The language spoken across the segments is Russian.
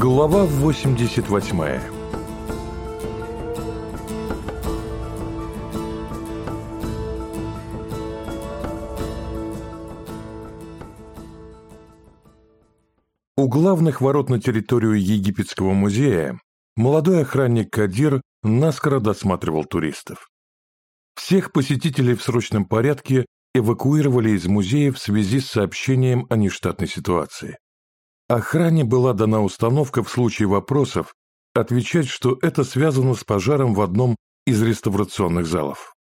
Глава 88 У главных ворот на территорию Египетского музея молодой охранник Кадир наскоро досматривал туристов. Всех посетителей в срочном порядке эвакуировали из музея в связи с сообщением о нештатной ситуации. Охране была дана установка в случае вопросов отвечать, что это связано с пожаром в одном из реставрационных залов.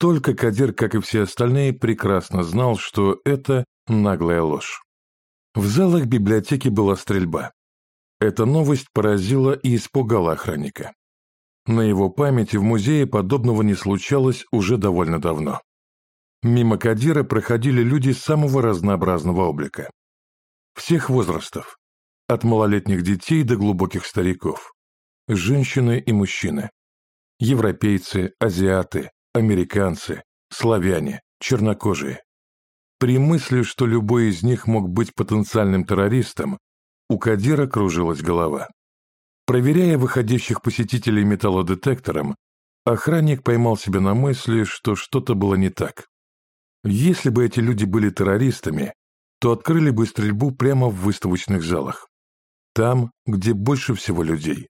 Только Кадир, как и все остальные, прекрасно знал, что это наглая ложь. В залах библиотеки была стрельба. Эта новость поразила и испугала охранника. На его памяти в музее подобного не случалось уже довольно давно. Мимо Кадира проходили люди самого разнообразного облика всех возрастов, от малолетних детей до глубоких стариков, женщины и мужчины, европейцы, азиаты, американцы, славяне, чернокожие. При мысли, что любой из них мог быть потенциальным террористом, у Кадира кружилась голова. Проверяя выходящих посетителей металлодетектором, охранник поймал себя на мысли, что что-то было не так. Если бы эти люди были террористами, то открыли бы стрельбу прямо в выставочных залах. Там, где больше всего людей.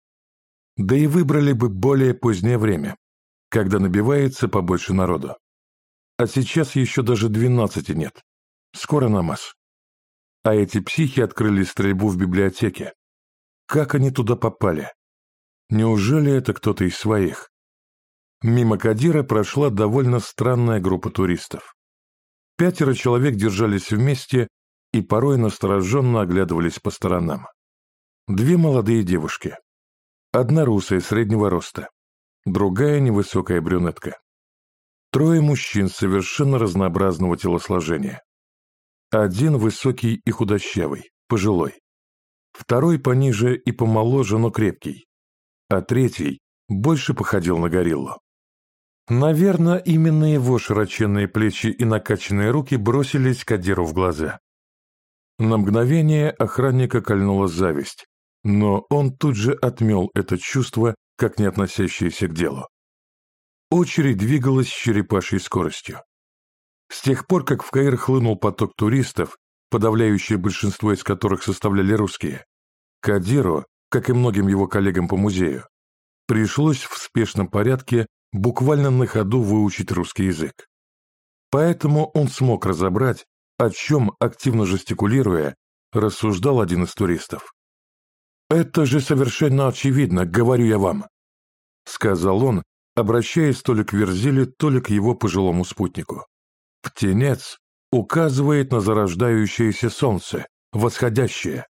Да и выбрали бы более позднее время, когда набивается побольше народу. А сейчас еще даже двенадцати нет. Скоро намаз. А эти психи открыли стрельбу в библиотеке. Как они туда попали? Неужели это кто-то из своих? Мимо Кадира прошла довольно странная группа туристов. Пятеро человек держались вместе и порой настороженно оглядывались по сторонам. Две молодые девушки. Одна русая среднего роста, другая невысокая брюнетка. Трое мужчин совершенно разнообразного телосложения. Один высокий и худощавый, пожилой. Второй пониже и помоложе, но крепкий. А третий больше походил на гориллу. Наверное, именно его широченные плечи и накачанные руки бросились Кадиру в глаза. На мгновение охранника кольнула зависть, но он тут же отмел это чувство, как не относящееся к делу. Очередь двигалась с черепашьей скоростью. С тех пор, как в Каир хлынул поток туристов, подавляющее большинство из которых составляли русские, Кадиру, как и многим его коллегам по музею, пришлось в спешном порядке буквально на ходу выучить русский язык. Поэтому он смог разобрать, о чем, активно жестикулируя, рассуждал один из туристов. «Это же совершенно очевидно, говорю я вам», — сказал он, обращаясь то ли к Верзиле, то ли к его пожилому спутнику. «Птенец указывает на зарождающееся солнце, восходящее,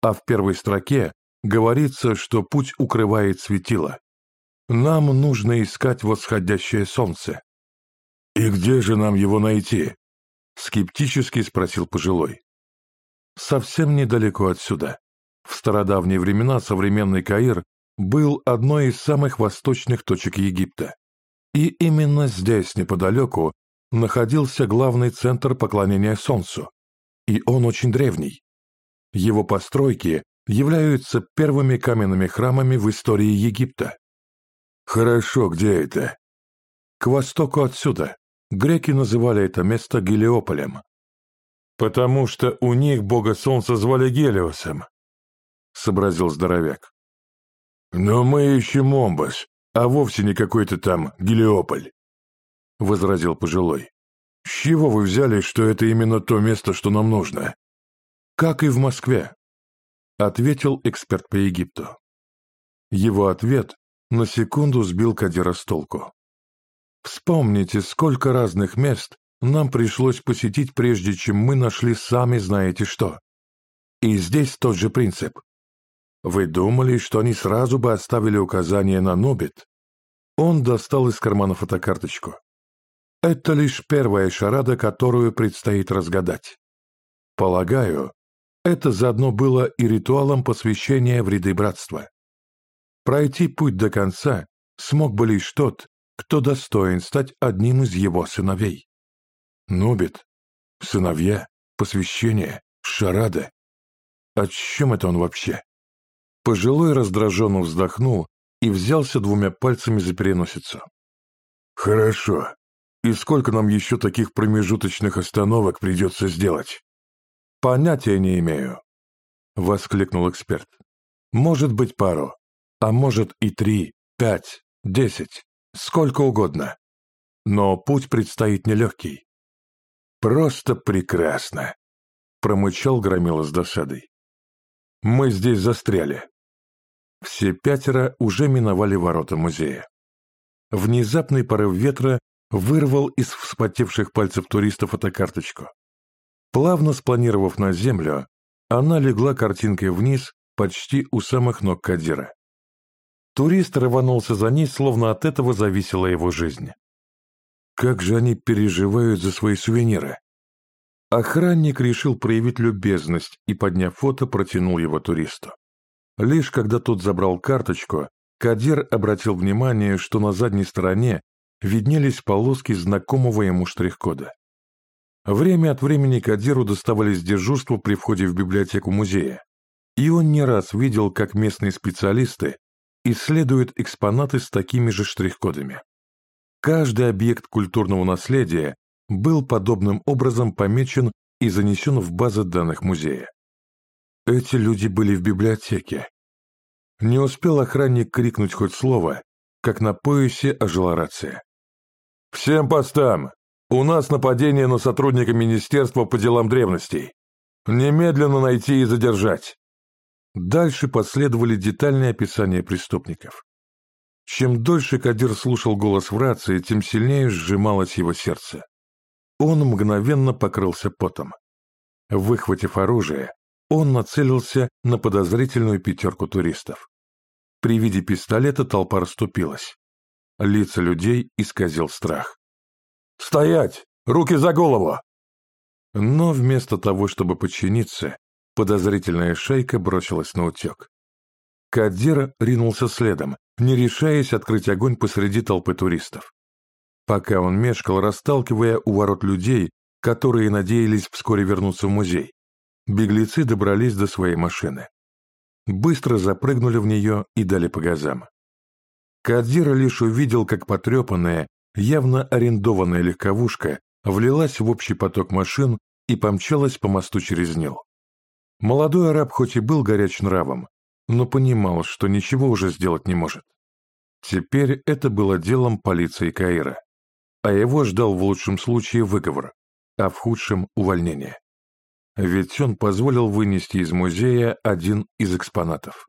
а в первой строке говорится, что путь укрывает светило. Нам нужно искать восходящее солнце». «И где же нам его найти?» Скептически спросил пожилой. Совсем недалеко отсюда. В стародавние времена современный Каир был одной из самых восточных точек Египта. И именно здесь, неподалеку, находился главный центр поклонения Солнцу. И он очень древний. Его постройки являются первыми каменными храмами в истории Египта. Хорошо, где это? К востоку отсюда, Греки называли это место Гелиополем. «Потому что у них бога солнца звали Гелиосом», — сообразил здоровяк. «Но мы ищем Омбас, а вовсе не какой-то там Гелиополь», — возразил пожилой. «С чего вы взяли, что это именно то место, что нам нужно?» «Как и в Москве», — ответил эксперт по Египту. Его ответ на секунду сбил Кадира с толку. Вспомните, сколько разных мест нам пришлось посетить, прежде чем мы нашли сами знаете что. И здесь тот же принцип. Вы думали, что они сразу бы оставили указание на Нобит? Он достал из кармана фотокарточку. Это лишь первая шарада, которую предстоит разгадать. Полагаю, это заодно было и ритуалом посвящения в ряды братства. Пройти путь до конца смог бы лишь тот, кто достоин стать одним из его сыновей. Нубит, сыновья, посвящение, шарада. О чем это он вообще? Пожилой раздраженно вздохнул и взялся двумя пальцами за переносицу. «Хорошо. И сколько нам еще таких промежуточных остановок придется сделать?» «Понятия не имею», — воскликнул эксперт. «Может быть, пару, а может и три, пять, десять, сколько угодно. Но путь предстоит нелегкий». «Просто прекрасно», — промычал Громила с досадой. «Мы здесь застряли». Все пятеро уже миновали ворота музея. Внезапный порыв ветра вырвал из вспотевших пальцев туриста фотокарточку. Плавно спланировав на землю, она легла картинкой вниз почти у самых ног Кадира. Турист рванулся за ней, словно от этого зависела его жизнь. Как же они переживают за свои сувениры? Охранник решил проявить любезность и, подняв фото, протянул его туристу. Лишь когда тот забрал карточку, Кадир обратил внимание, что на задней стороне виднелись полоски знакомого ему штрих-кода. Время от времени Кадиру доставались дежурства при входе в библиотеку музея, и он не раз видел, как местные специалисты исследуют экспонаты с такими же штрих-кодами. Каждый объект культурного наследия был подобным образом помечен и занесен в базы данных музея. Эти люди были в библиотеке, не успел охранник крикнуть хоть слово, как на поясе ожила рация. «Всем постам! У нас нападение на сотрудника Министерства по делам древностей. Немедленно найти и задержать!» Дальше последовали детальные описания преступников. Чем дольше Кадир слушал голос в рации, тем сильнее сжималось его сердце. Он мгновенно покрылся потом. Выхватив оружие, он нацелился на подозрительную пятерку туристов. При виде пистолета толпа расступилась. Лица людей исказил страх. «Стоять! Руки за голову!» Но вместо того, чтобы подчиниться, подозрительная шайка бросилась на утек. Кадзира ринулся следом, не решаясь открыть огонь посреди толпы туристов. Пока он мешкал, расталкивая у ворот людей, которые надеялись вскоре вернуться в музей, Беглецы добрались до своей машины. Быстро запрыгнули в нее и дали по газам. Кадзира лишь увидел, как потрепанная, явно арендованная легковушка влилась в общий поток машин и помчалась по мосту через Нил. Молодой араб хоть и был горяч нравом, но понимал, что ничего уже сделать не может. Теперь это было делом полиции Каира, а его ждал в лучшем случае выговор, а в худшем – увольнение ведь он позволил вынести из музея один из экспонатов.